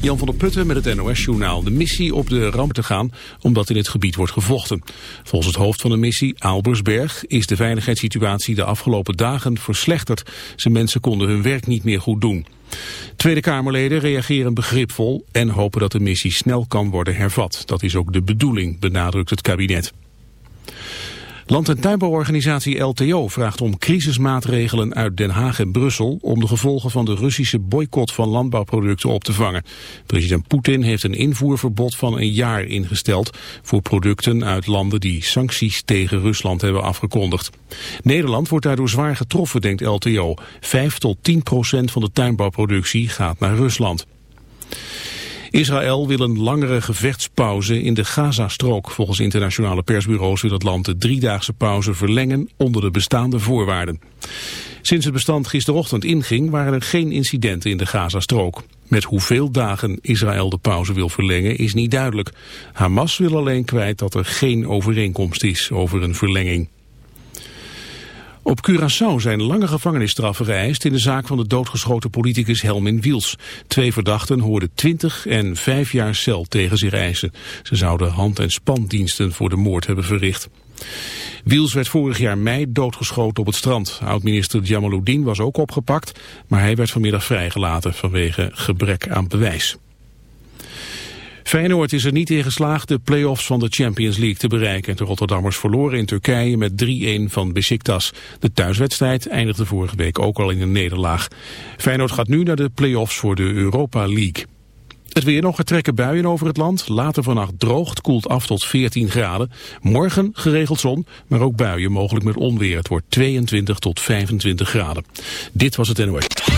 Jan van der Putten met het NOS-journaal de missie op de ramp te gaan, omdat in het gebied wordt gevochten. Volgens het hoofd van de missie, Albersberg, is de veiligheidssituatie de afgelopen dagen verslechterd. Zijn mensen konden hun werk niet meer goed doen. Tweede Kamerleden reageren begripvol en hopen dat de missie snel kan worden hervat. Dat is ook de bedoeling, benadrukt het kabinet. Land- en tuinbouworganisatie LTO vraagt om crisismaatregelen uit Den Haag en Brussel om de gevolgen van de Russische boycott van landbouwproducten op te vangen. President Poetin heeft een invoerverbod van een jaar ingesteld voor producten uit landen die sancties tegen Rusland hebben afgekondigd. Nederland wordt daardoor zwaar getroffen, denkt LTO. 5 tot 10 procent van de tuinbouwproductie gaat naar Rusland. Israël wil een langere gevechtspauze in de Gazastrook. Volgens internationale persbureaus wil het land de driedaagse pauze verlengen onder de bestaande voorwaarden. Sinds het bestand gisterochtend inging waren er geen incidenten in de Gazastrook. Met hoeveel dagen Israël de pauze wil verlengen is niet duidelijk. Hamas wil alleen kwijt dat er geen overeenkomst is over een verlenging. Op Curaçao zijn lange gevangenisstraffen geëist in de zaak van de doodgeschoten politicus Helmin Wiels. Twee verdachten hoorden 20 en 5 jaar cel tegen zich eisen. Ze zouden hand- en spandiensten voor de moord hebben verricht. Wiels werd vorig jaar mei doodgeschoten op het strand. Oud-minister Jamaluddin was ook opgepakt, maar hij werd vanmiddag vrijgelaten vanwege gebrek aan bewijs. Feyenoord is er niet in geslaagd de play-offs van de Champions League te bereiken. De Rotterdammers verloren in Turkije met 3-1 van Besiktas. De thuiswedstrijd eindigde vorige week ook al in een nederlaag. Feyenoord gaat nu naar de play-offs voor de Europa League. Het weer nog, trekken buien over het land. Later vannacht droogt, koelt af tot 14 graden. Morgen geregeld zon, maar ook buien, mogelijk met onweer. Het wordt 22 tot 25 graden. Dit was het NOS.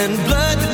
And blood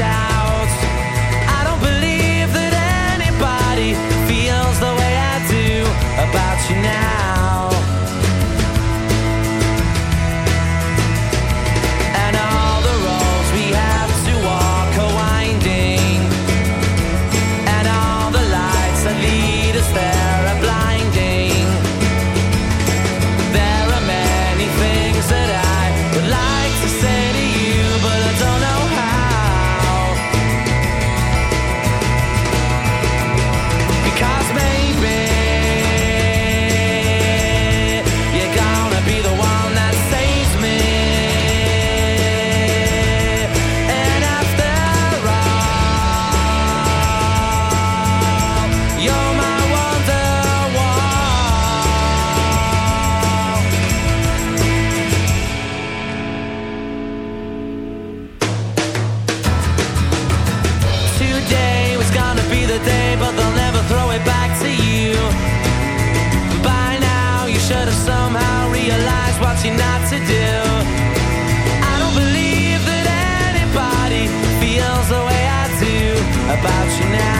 down. about you now.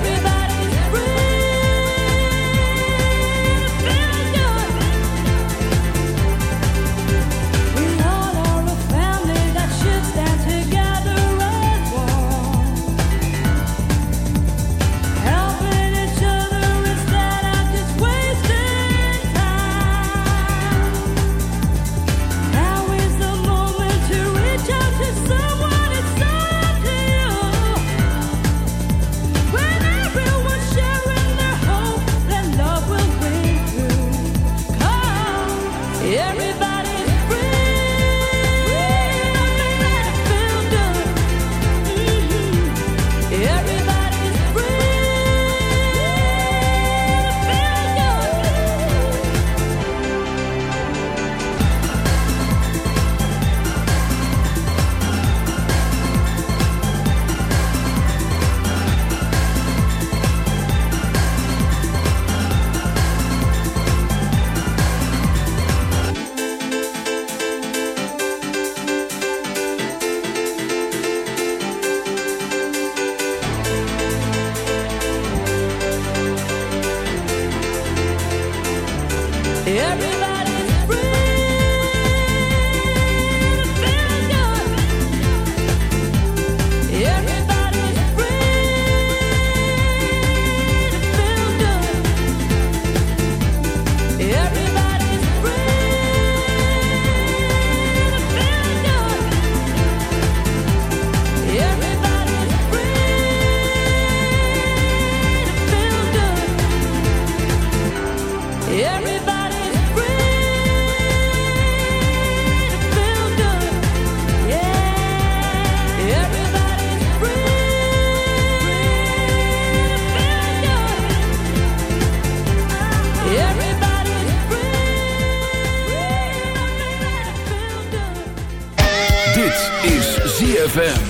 everybody. ZFM.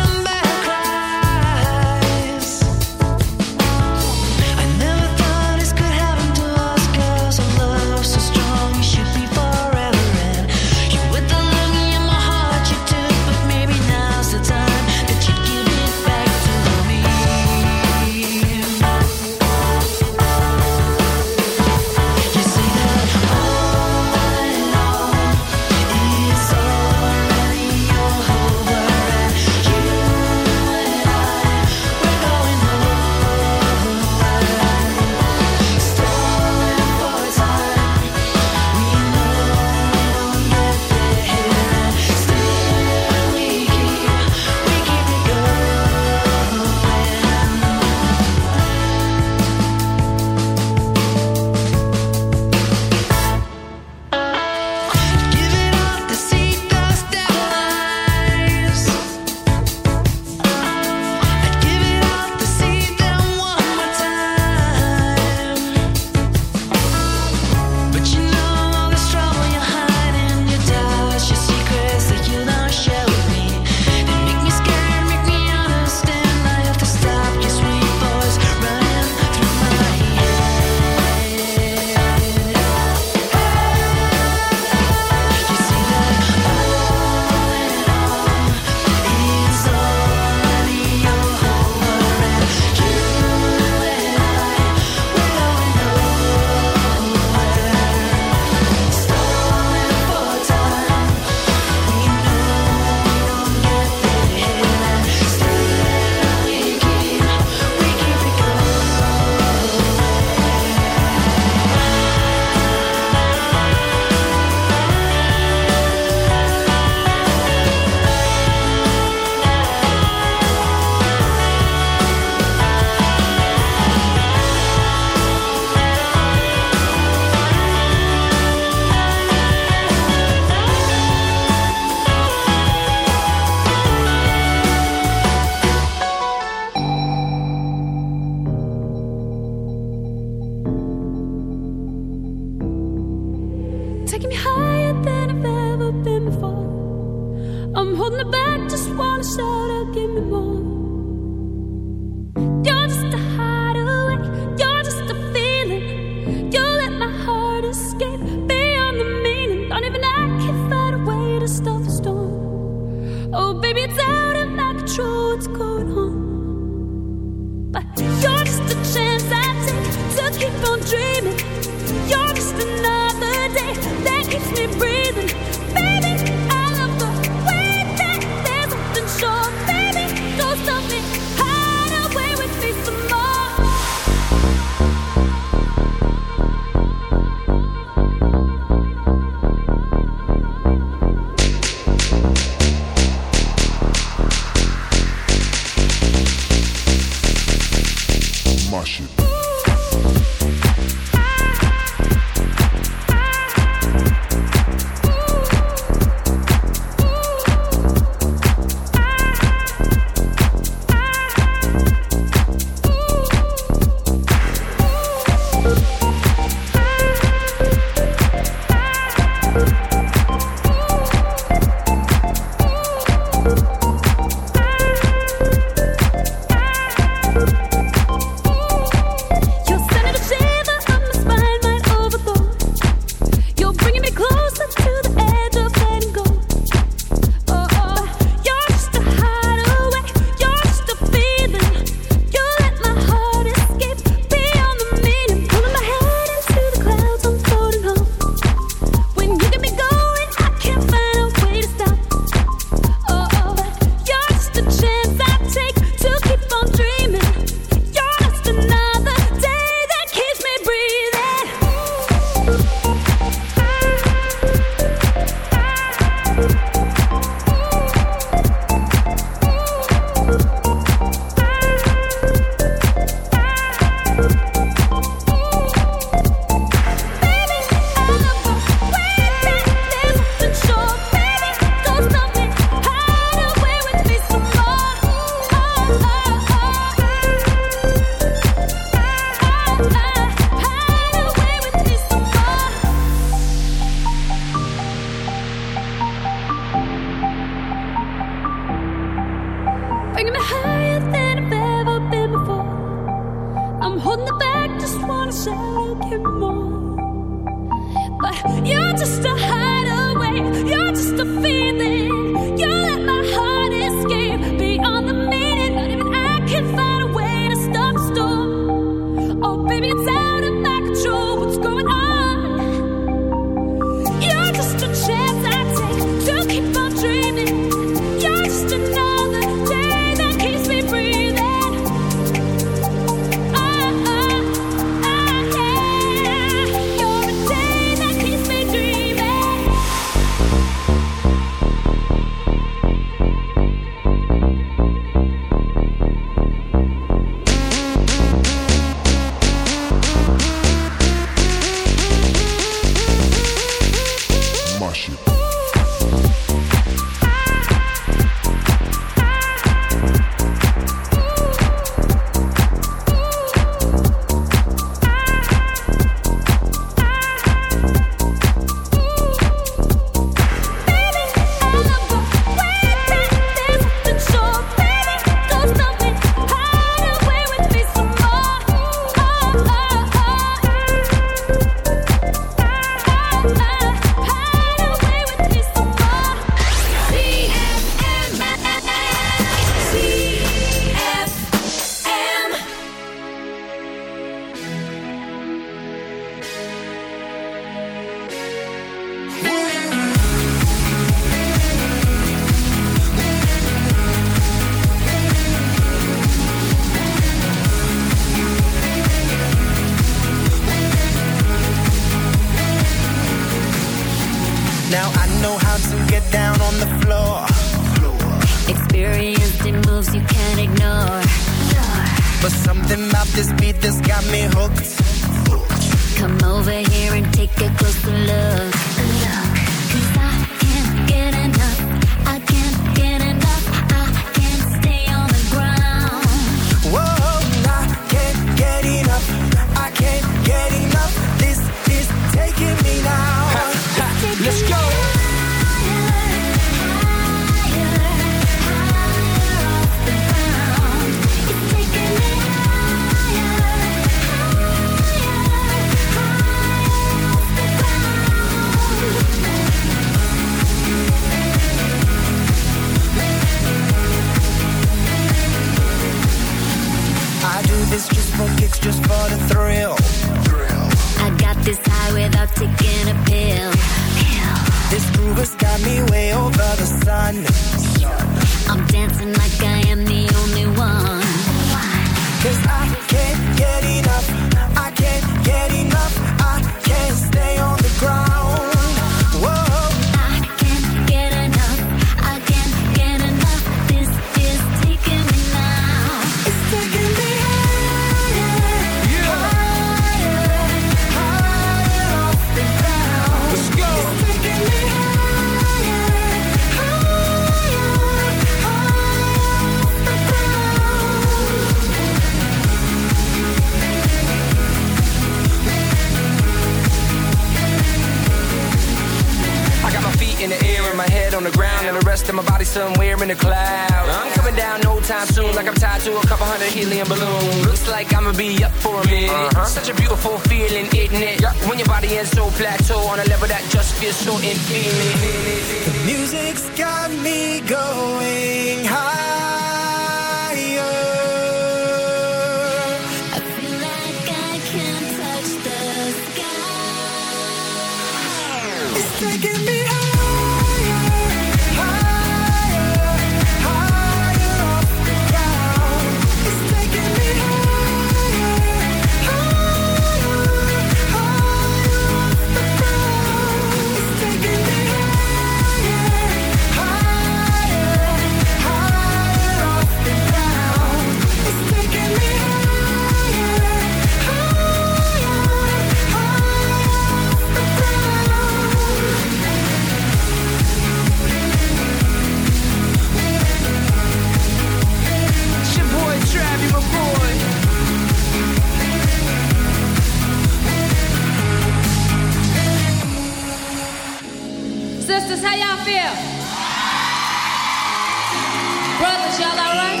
brothers, y'all all right?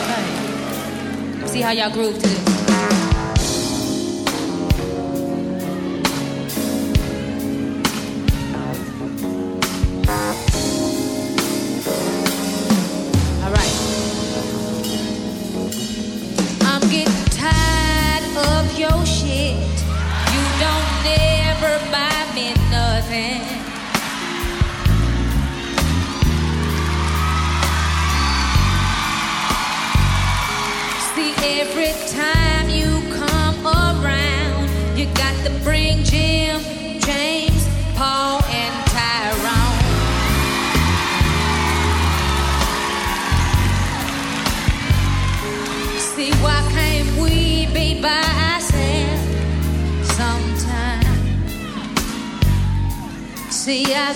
All right. See how y'all groove to this.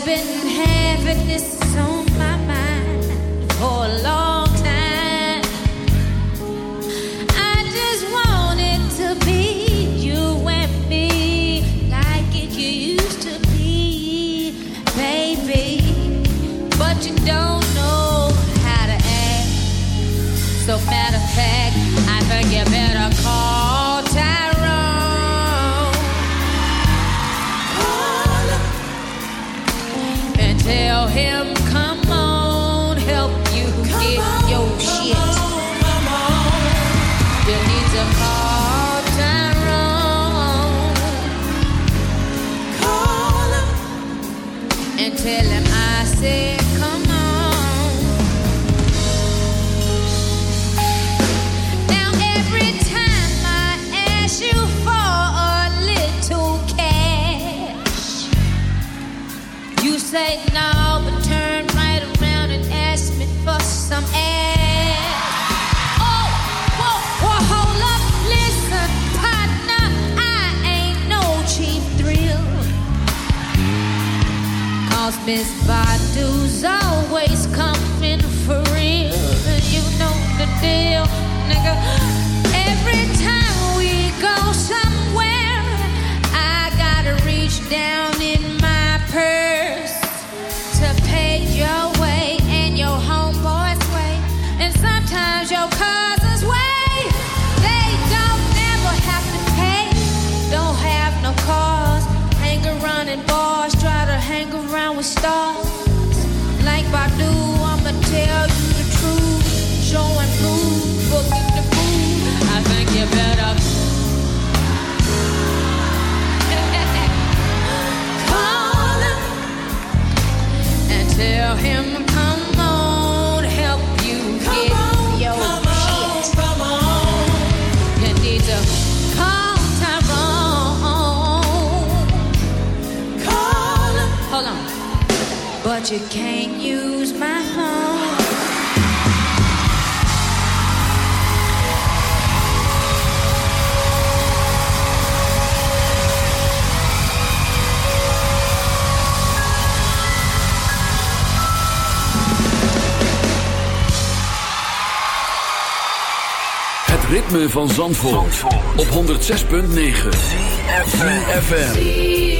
been having this say no, but turn right around and ask me for some ass. Oh, whoa, whoa, hold up, listen, partner, I ain't no cheap thrill. Cause Miss Badu's always coming for real, you know the deal. you use my home. Het ritme van Zandvoort, Zandvoort. op 106.9 FM.